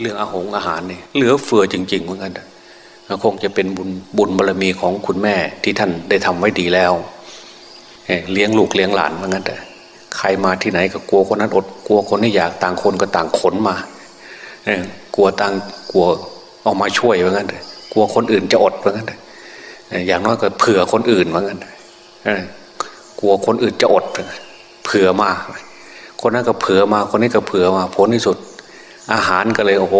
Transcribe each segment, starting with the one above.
เรื่องอาหงอาหารเนี่ยเหลือเฟือจริง ๆ เหมือนกันคงจะเป็นบุญบุญบารมีของคุณแม่ที่ท่านได้ทำไว้ดีแล้วเลี้ยงลูกเลี้ยงหลานเหมือนกันแต่ใครมาที่ไหนก็กลัวคนนั้นอดกลัวคนนี้อยากต่างคนก็ต่างขนมากลัวต่างกลัวออกมาช่วยเหมือนกันแต่กลัวคนอื่นจะอดเหมือนกันอย่างน้อยก็เผื่อคนอื่นเหมือนกันกลัวคนอื่นจะอดเผื่อมา คนนั้นก็เผื่อมาคนนี้ก็เผื่อมาผลที่สุด อาหารก็เลยโอ้โห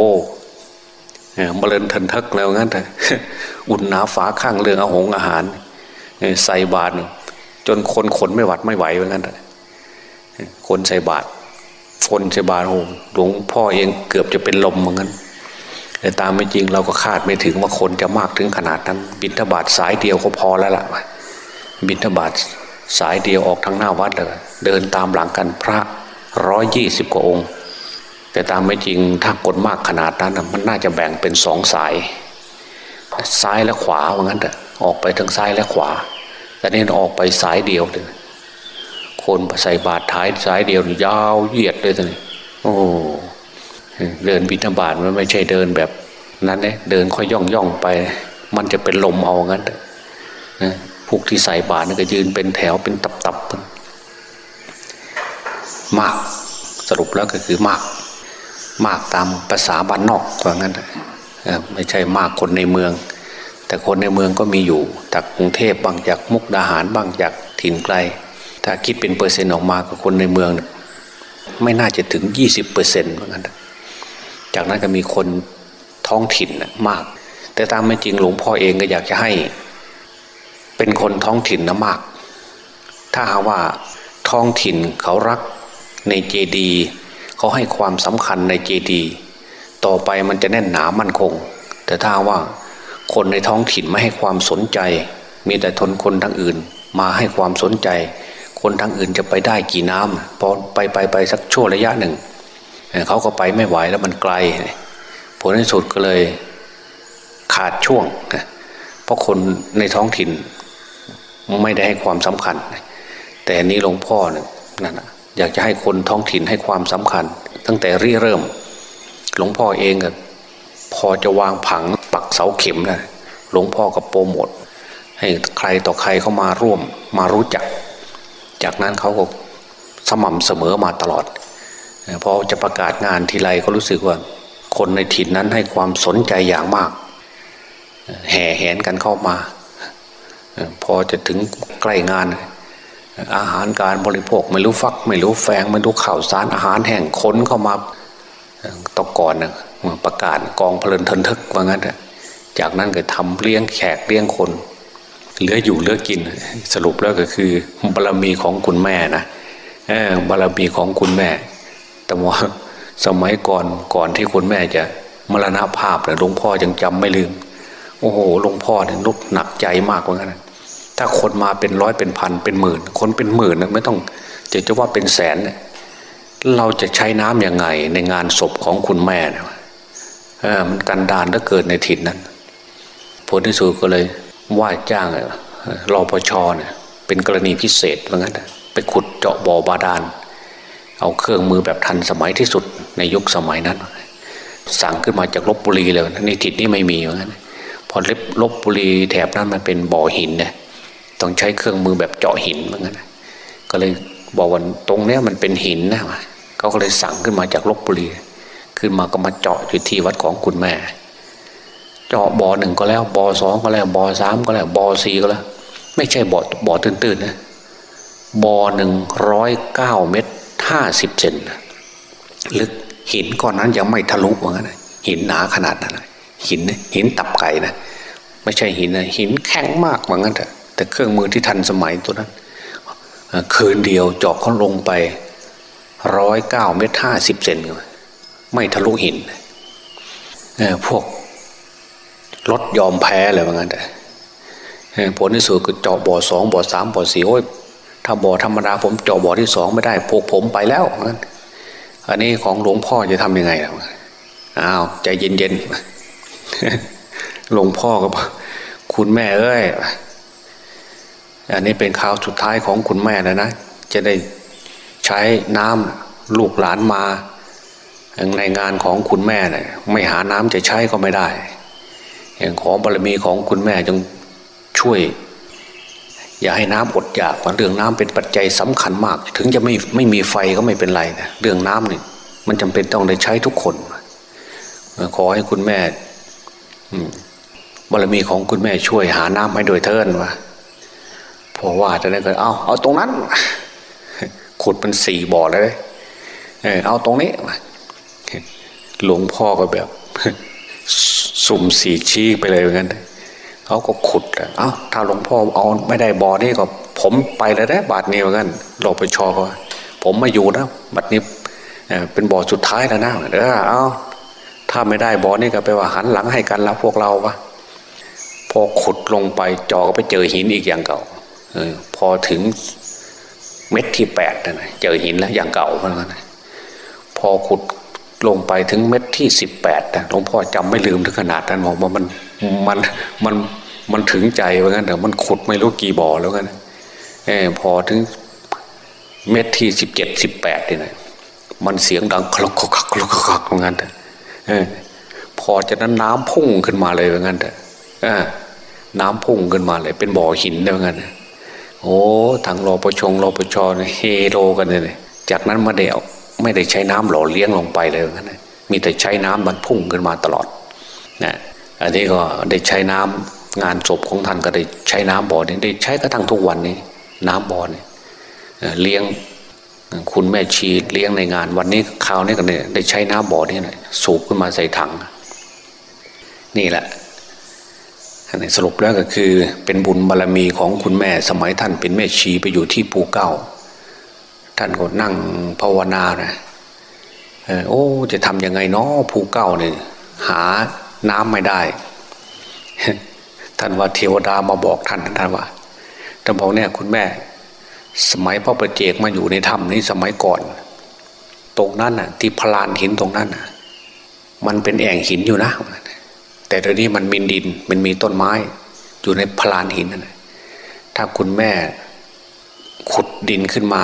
เบริญทันทักแล้วงั้นแต่อุ่นหนาฝาข้างเรื่องอาหงอาหารใส่บาตรจนคนขนไม่หวัดไม่ไหวเหมือนกันคนใส่บาตรคนใส่บาตรโอ้หลวงพ่อเองเกือบจะเป็นลมเหมือนกันแต่ตามไม่จริงเราก็คาดไม่ถึงว่าคนจะมากถึงขนาดนั้น บิณฑบาตสายเดียวก็พอแล้วล่ะ บิณฑบาตสายเดียวออกทางหน้าวัดเลยเดินตามหลังกันพระร้อยยี่สิบกว่าองค์ แต่ตามไม่จริงถ้ากดมากขนาดนั้นมันน่าจะแบ่งเป็นสองสาย ซ้ายและขวาว่างั้นแต่ออกไปทางซ้ายและขวา แต่นี่ออกไปสายเดียวเลยคนใส่บาตรท้ายสายเดียวยาวเหยียดเลยตอนนี้โอ้เดินบิณฑบาตมันไม่ใช่เดินแบบนั้นเนี่ยเดินค่อยย่องย่องไป มันจะเป็นลมเอางั้นนะพวกที่ใส่บาตรนี่ก็ยืนเป็นแถวเป็นตับๆมากสรุปแล้วก็คือมาก มากตามภาษาบ้านนอกว่างั้นไม่ใช่มากคนในเมือง แต่คนในเมืองก็มีอยู่จากกรุงเทพบางจากมุกดาหารบางจากถิ่นไกล ถ้าคิดเป็นเปอร์เซ็นต์ออกมากับคนในเมือง ไม่น่าจะถึงยี่สิบเปอร์เซ็นต์ว่างั้นจากนั้นก็มีคนท้องถิ่นมาก แต่ตามไม่จริงหลวงพ่อเองก็อยากจะให้ เป็นคนท้องถิ่นนะมาก ถ้าหาว่าท้องถิ่นเขารักในเจดี เขาให้ความสำคัญในเจดีต่อไปมันจะแน่นหนามั่นคง แต่ถ้าว่าคนในท้องถิ่นไม่ให้ความสนใจ มีแต่ทนคนทั้งอื่นมาให้ความสนใจ คนทั้งอื่นจะไปได้กี่น้ำพอไปไปไปสักชั่วระยะหนึ่งเขาก็ไปไม่ไหวแล้วมันไกล ผลที่สุดก็เลยขาดช่วงเพราะคนในท้องถิ่นไม่ได้ให้ความสำคัญ แต่นี้หลวงพ่อเนี่ยนั่น อยากจะให้คนท้องถิ่นให้ความสำคัญ ตั้งแต่ริเริ่ม หลวงพ่อเองก็พอจะวางผังปักเสาเข็มนะหลวงพ่อก็โปรโมทให้ใครต่อใครเข้ามาร่วมมารู้จัก จากนั้นเขาก็สม่ำเสมอมาตลอดพอจะประกาศงานทีไรก็รู้สึกว่า คนในถิ่นนั้นให้ความสนใจอย่างมาก แห่แหนกันเข้ามา พอจะถึงใกล้งาน อาหารการบริโภคไม่รู้ฟัก ไม่รู้แฟงไม่รู้ข่าวสารอาหารแห่งค้นเข้ามาตะก่อนนะประกาศกองเพลินทนทึกว่างั้นจากนั้นก็ทำเลี้ยงแขกเลี้ยงคน เหลืออยู่เหลือกิน สรุปแล้วก็คือบารรมีของคุณแม่นะบารรมีของคุณแม่ แต่ว่าสมัยก่อนก่อนที่คุณแม่จะมรณภาพเนี่ยหลวงพ่อยังจำไม่ลืม โอ้โหหลวงพ่อเนี่ยนุกหนักใจมากว่างั้น ถ้าคนมาเป็นร้อยเป็นพันเป็นหมื่น คนเป็นหมื่นนะไม่ต้องจะจะว่าเป็นแสนเนี่ยเราจะใช้น้ำยังไงในงานศพของคุณแม่เนี่ยมันกันดานถ้าเกิดในถิ่นนั้น ผลที่สุดก็เลยว่าจ้างรอปชเนี่ยเป็นกรณีพิเศษเพราะงั้นไปขุดเจาะบ่อบาดาลเอาเครื่องมือแบบทันสมัยที่สุดในยุคสมัยนั้น สั่งขึ้นมาจากลบบุรีเลยในถิ่นนี้ไม่มีเพราะงั้นพอลบลบบุรีแถบนั้นมันเป็นบ่อหินเนี่ย ต้องใช้เครื่องมือแบบเจาะหินเหมือนกันก็เลยบอกว่าตรงเนี้ยมันเป็นหินนะเขาก็เลยสั่งขึ้นมาจากลบบุรีขึ้นมาก็มาเจาะอยู่ที่วัดของคุณแม่ เจาะบ่อหนึ่งก็แล้วบ่อสองก็แล้วบ่อสามก็แล้วบ่อสี่ก็แล้ว ไม่ใช่บ่อบ่อตื้นๆนะบ่อหนึ่งร้อยเก้าเมตรห้าสิบเซนลึกหินก้อนนั้นยังไม่ทะลุเหมือนกันหินหนาขนาดนั้นหินหินตับไก่นะไม่ใช่หินนะหินแข็งมากเหมือนกันเถอะ แต่เครื่องมือที่ทันสมัยตัวนั้น คืนเดียวเจาะเขาลงไปร้อยเก้าเมตรห้าสิบเซนไม่ทะลุหินพวกรถยอมแพ้เลยว่างั้นแต่ผลที่สุดคือเจาะบ่อสองบ่อสามบ่อสี่โอ้ยถ้าบ่อธรรมดาผมเจาะบ่อที่สองไม่ได้พวกผมไปแล้วอันนี้ของหลวงพ่อจะทำยังไงล่ะอ้าวใจเย็นๆหลวงพ่อก็บอกคุณแม่เอ้ย อันนี้เป็นข่าวสุดท้ายของคุณแม่แล้วนะ จะได้ใช้น้ำลูกหลานมา ในงานของคุณแม่เนะี่ยไม่หาน้ำจะใช้ก็ไม่ได้ อย่างของบารมีของคุณแม่จงช่วย อย่าให้น้ำอดอยากเรื่องน้ำเป็นปัจจัยสำคัญมาก ถึงจะไม่ไม่มีไฟก็ไม่เป็นไรนะเรื่องน้ำนี่มันจำเป็นต้องได้ใช้ทุกคนขอให้คุณแม่บารมีของคุณแม่ช่วยหาน้ำให้โดยเทินวะ พอว่าจะได้ก็เอาเอาตรงนั้น ขุดเป็นสี่บ่อเลยเออเอาตรงนี้หลวงพ่อก็แบบ สุ่มสี่ชี้ไปเลยเหมือนกันเขาก็ขุดเอ้าถ้าหลวงพ่อเอาไม่ได้บ่อนี่ก็ ผมไปแล้วได้บาทนี้เหมือนกันรปชอก็ผมมาอยู่นะบัดนี้เป็นบ่อสุดท้ายแล้วนะเออเอาถ้าไม่ได้บ่อนี่ก็ไปว่าหันหลังให้กันแล้วพวกเราวะพอขุดลงไปจอก็ไปเจอหินอีกอย่างเก่า พอถึงเม็ดที่แปดนะเจอหินแล้วอย่างเก่าเพราะงั้นพอขุดลงไปถึงเม็ดที่สิบแปดนะหลวงพ่อจำไม่ลืมถึงขนาดนั้นบอกว่ามันมันมันมันถึงใจว่างั้นแต่มันขุดไม่รู้กี่บ่อแล้วกันเออพอถึงเม็ดที่สิบเจ็ดสิบแปดนี่นะมันเสียงดังคลกคลกคลกคลกว่างั้นแต่เออพอจะนั้นน้ำพุ่งขึ้นมาเลยว่างั้นแต่น้ำพุ่งขึ้นมาเลย เป็นบ่อหินเลยว่างั้น โอ้ทางรอประชงรอประชอเฮโรกันเลยจากนั้นมาเดียวไม่ได้ใช้น้ำหล่อเลี้ยงลงไปเลยนะ มีแต่ใช้น้ำมันพุ่งขึ้นมาตลอดนะอันนี้ก็ได้ใช้น้ำงานศพของท่านก็ได้ใช้น้ำบ่อนี้ได้ใช้กระทั่งทุกวันนี้ น้ำบ่อนี้เลี้ยงคุณแม่ชีเลี้ยงในงาน วันนี้คราวนี้ก็เนี่ยได้ใช้น้ำบ่อนี้นะสูบขึ้นมาใส่ถัง นี่แหละ สรุปแล้วก็คือเป็นบุญบารรมีของคุณแม่สมัยท่านเป็นแม่ชีไปอยู่ที่ภูเก้า ท่านก็นั่งภาวนานะโอ้จะทำยังไงเนาะภูเก้าเนี่ยหาน้ำไม่ได้ ท่านว่าเทวดามาบอกท่านท่านว่าท่านบอกเนี่ยคุณแม่ สมัยพระประเจกมาอยู่ในถ้ำนี้สมัยก่อน ตรงนั้นน่ะ ที่พลานหินตรงนั้นน่ะ มันเป็นแอ่งหินอยู่นะ แต่เดี๋ยวนี้มันมีดินมันมีต้นไม้อยู่ในพลานหินนั่นถ้าคุณแม่ขุดดินขึ้นมา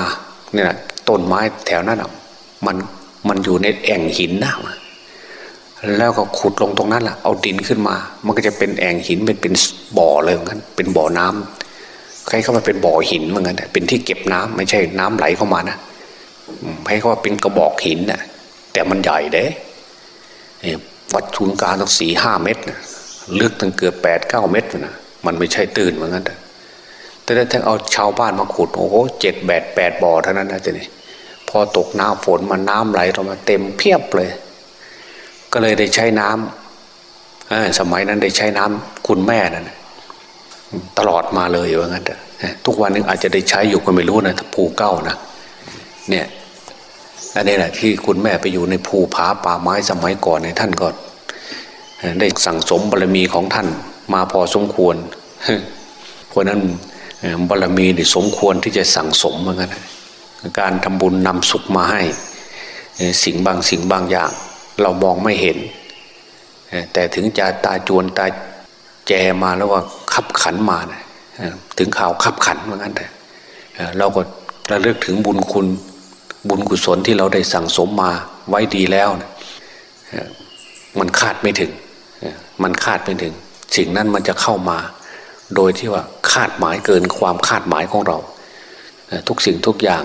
เนี่ยต้นไม้แถวนั้นอะมันมันอยู่ในแอ่งหินนะแล้วก็ขุดลงตรงนั้นแหละเอาดินขึ้นมา มันก็จะเป็นแอ่งหินเป็นเป็นบ่อเลยเหมือนกันเป็นบ่อน้ำใครเข้ามาเป็นบ่อหินเหมือนกันเป็นที่เก็บน้ำไม่ใช่น้ำไหลเข้ามานะให้เขาว่าเป็นกระบอกหินน่ะแต่มันใหญ่เด้ วัดทุนการต้องสี่ห้าเมตรลึกตั้งเกือบแปดเก้าเมตรนะมันไม่ใช่ตื่นเหมือนกันแต่ถ้าเอาชาวบ้านมาขุดโอ้โหเจ็ดแปดแปดบ่อเท่านั้นนะจ๊ะนี่พอตกน้ำฝนมันน้ำไหลลงมาเต็มเพียบเลย ก็เลยได้ใช้น้ำสมัยนั้นได้ใช้น้ำคุณแม่นั่นตลอดมาเลยว่างั้นทุกวันนึงอาจจะได้ใช้อยู่ก็ไม่รู้นะภูเก้านะเนี่ย อันนี้แหละที่คุณแม่ไปอยู่ในภูผาป่าไม้สมัยก่อนในท่านก็ได้สั่งสมบารมีของท่านมาพอสมควร เพราะนั้นบารมีนี่สมควรที่จะสั่งสมเหมือนกันการทำบุญนำสุขมาให้ สิ่งบางสิ่งบางอย่าง เรามองไม่เห็น แต่ถึงจะตาจวนตาแจมาแล้วว่าขับขันมานะถึงข่าวขับขันเหมือนกันแต่เราก็ระลึกถึงบุญคุณ บุญกุศลที่เราได้สั่งสมมาไว้ดีแล้วนะมันคาดไม่ถึง มันคาดไม่ถึง สิ่งนั้นมันจะเข้ามา โดยที่ว่าคาดหมายเกินความคาดหมายของเรา ทุกสิ่งทุกอย่าง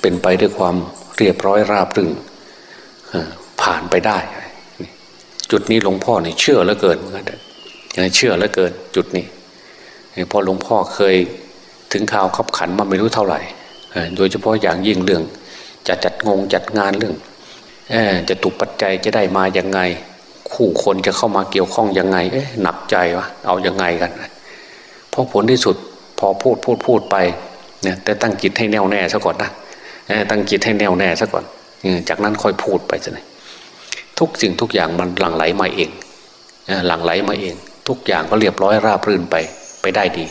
เป็นไปด้วยความเรียบร้อยราบรื่นผ่านไปได้ จุดนี้หลวงพ่อเนี่ยเชื่อเหลือเกินเหมือนกันเชื่อเหลือเกิน จุดนี้พอหลวงพ่อเคยถึงข่าวขับขันมาไม่รู้เท่าไหร่ โดยเฉพาะอย่างยิ่งเรื่อง จะจัดงงจัดงานเรื่องจะตุกปัจจัยจะได้มาอย่างไง คู่คนจะเข้ามาเกี่ยวข้องยังไงเอ๊ะหนักใจวะเอาอยัางไงกันเพราะผลที่สุดพอพูดพูดพูดไปเนี่ยแต่ตั้งจิตให้แน่วแน่ซะก่อนนะตั้งจิตให้แน่วแน่ซะก่อนจากนั้นค่อยพูดไปจะไหนทุกสิ่งทุกอย่างมันหลั่งไหลมาเองหลั่งไหลมาเอง ทุกอย่างก็เรียบร้อยราบรื่นไปไปได้ดี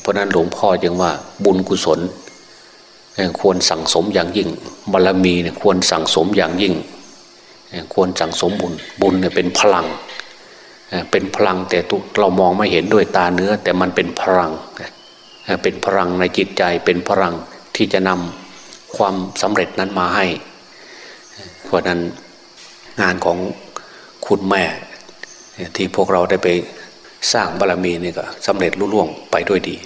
เพราะนั้นหลวงพ่อจึงว่าบุญกุศล ควรสั่งสมอย่างยิ่งบารรมีเนี่ยควรสั่งสมอย่างยิ่ง ควรสั่งสมบุญบุญเนี่ยเป็นพลัง เป็นพลังแต่เรามองไม่เห็นด้วยตาเนื้อ แต่มันเป็นพลัง เป็นพลังในจิตใจเป็นพลังที่จะนำความสำเร็จนั้นมาให้ เพราะนั้นงานของคุณแม่ ที่พวกเราได้ไปสร้างบารรมีนี่ก็สำเร็จรุ่ล่วงไปด้วยดี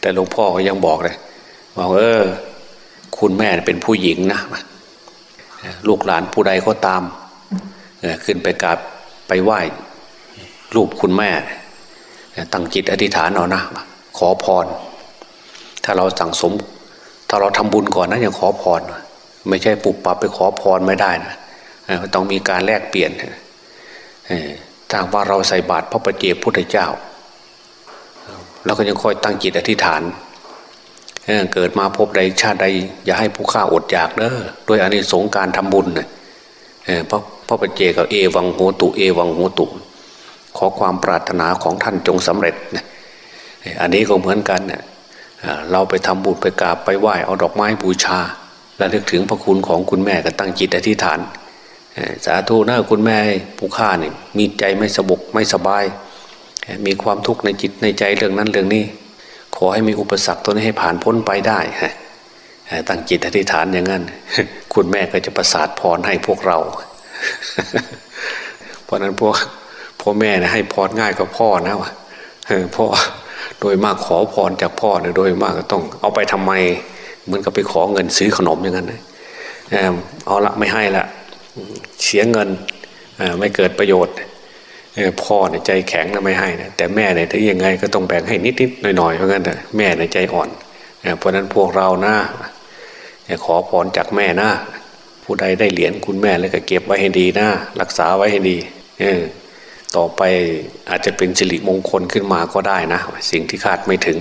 แต่หลวงพ่อก็ยังบอกเลยว่าเออ คุณแม่เป็นผู้หญิงนะลูกหลานผู้ใดก็ตามขึ้นไปกราบไปไหว้รูปคุณแม่ ตั้งจิตอธิษฐานเอานะ ขอพร ถ้าเราสั่งสม ถ้าเราทำบุญก่อนนะยังขอพร ไม่ใช่ปุบปับไปขอพรไม่ได้นะต้องมีการแลกเปลี่ยนถ้าว่าเราใส่บาตรพระประเจกพุทธเจ้าเราก็ยังคอยตั้งจิตอธิษฐาน เกิดมาพบใดชาติใด อย่าให้ผู้ฆ่าอดอยากเด้อโดยอานิสงส์การทำบุญเนะพระพระปเจกับเอวังโหตุเอวังโหตุ ขอความปรารถนาของท่านจงสำเร็จนะอันนี้ก็เหมือนกันเนะเราไปทำบุญไปกราบไปไหว้เอาดอกไม้บูชา และลึกถึงพระคุณของคุณแม่ก็ตั้งจิตอธิษฐานสาธุนะคุณแม่ผู้ฆ่าเนี่ยมีใจไม่สบกไม่สบาย มีความทุกข์ในจิตในใจเรื่องนั้นเรื่องนี้ ขอให้มีอุปสรรคตัวนี้ให้ผ่านพ้นไปได้ฮะตั้งจิตอธิษฐานอย่างนั้น คุณแม่ก็จะประสาทพรให้พวกเรา เพราะนั้นพวกพ่อแม่นะให้พรง่ายกว่าพ่อนะวะพ่อโดยมากขอพรจากพ่อเนี่ยโดยมากก็ต้อง เอาไปทำไมเหมือนกับไปขอเงินซื้อขนมอย่างนั้นเอาละไม่ให้ละเสียเงินไม่เกิดประโยชน์ พ่อเนี่ยใจแข็งนะไม่ให้นะแต่แม่เนี่ยถึงยังไงก็ต้องแบ่งให้นิดๆหน่อยๆเพราะงั้นแต่แม่เนี่ยใจอ่อนเพราะนั้นพวกเรานะขอพรจากแม่นะผู้ใดได้เหรียญคุณแม่แล้วก็เก็บไว้ให้ดีนะรักษาไว้ให้ดีเออต่อไปอาจจะเป็นสิริมงคลขึ้นมาก็ได้นะ สิ่งที่คาดไม่ถึง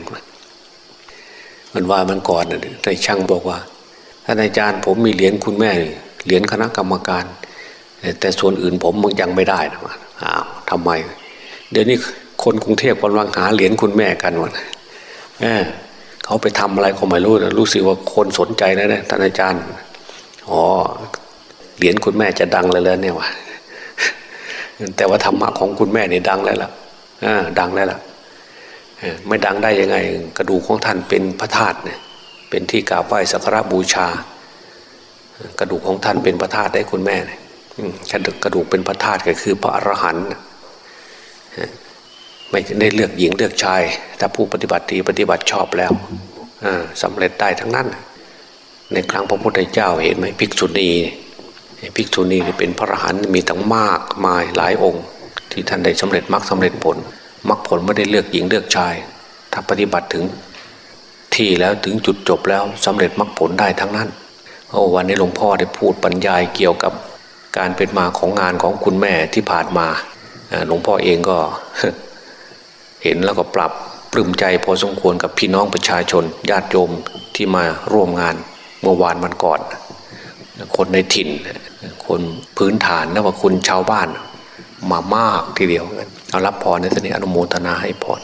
มันว่ามันก่อนในช่างบอกว่าท่านอาจารย์ผมมีเหรียญคุณแม่เหรียญคณะกรรมการ แต่ส่วนอื่นผมมึงยังไม่ได้นะอ้าว ทำไม เดี๋ยวนี้คนกรุงเทพกำลังหาเหรียญคุณแม่กันวะเเขาไปทำอะไรก็ไม่รู้นะรู้สึกว่าคนสนใจนะเนี่ยท่านอาจารย์อ๋อเหรียญคุณแม่จะดังเลยแล้วเนี่ยวะแต่ว่าธรรมะของคุณแม่เนี่ยดังแล้วล่ะดังแล้วล่ะไม่ดังได้ยังไง กระดูกของท่านเป็นพระธาตุเนี่ยเป็นที่กราบไหว้สักการะบูชา กระดูกของท่านเป็นพระธาตุได้คุณแม่เนี่ยกระดูกเป็นพระธาตุก็คือพระอรหันต์ ไม่ได้เลือกหญิงเลือกชาย ถ้าผู้ปฏิบัติดีปฏิบัติชอบแล้วสำเร็จได้ทั้งนั้น ในครั้งพระพุทธเจ้าเห็นไหมภิกษุณีภิกษุณีเป็นพระอรหันต์มีทั้งมากมายหลายองค์ ที่ท่านได้สำเร็จมรรคสาเร็จผลมรรคผลไม่ได้เลือกหญิงเลือกชาย ถ้าปฏิบัติถึงที่แล้วถึงจุดจบแล้วสำเร็จมรรคผลได้ทั้งนั้นโอ้วันนี้หลวงพ่อได้พูดบรรยายเกี่ยวกับการเป็นมาของงานของคุณแม่ที่ผ่านมาหลวงพ่อเองก็ เห็นแล้วก็ปรับปลื้มใจพอสมควรกับพี่น้องประชาชน ญาติโยมที่มาร่วมงานเมื่อวานวันก่อน คนในถิ่น คนพื้นฐานแล้วว่าคุณชาวบ้านมามากทีเดียวเอารับพรในสนิอนุโมทนาให้พร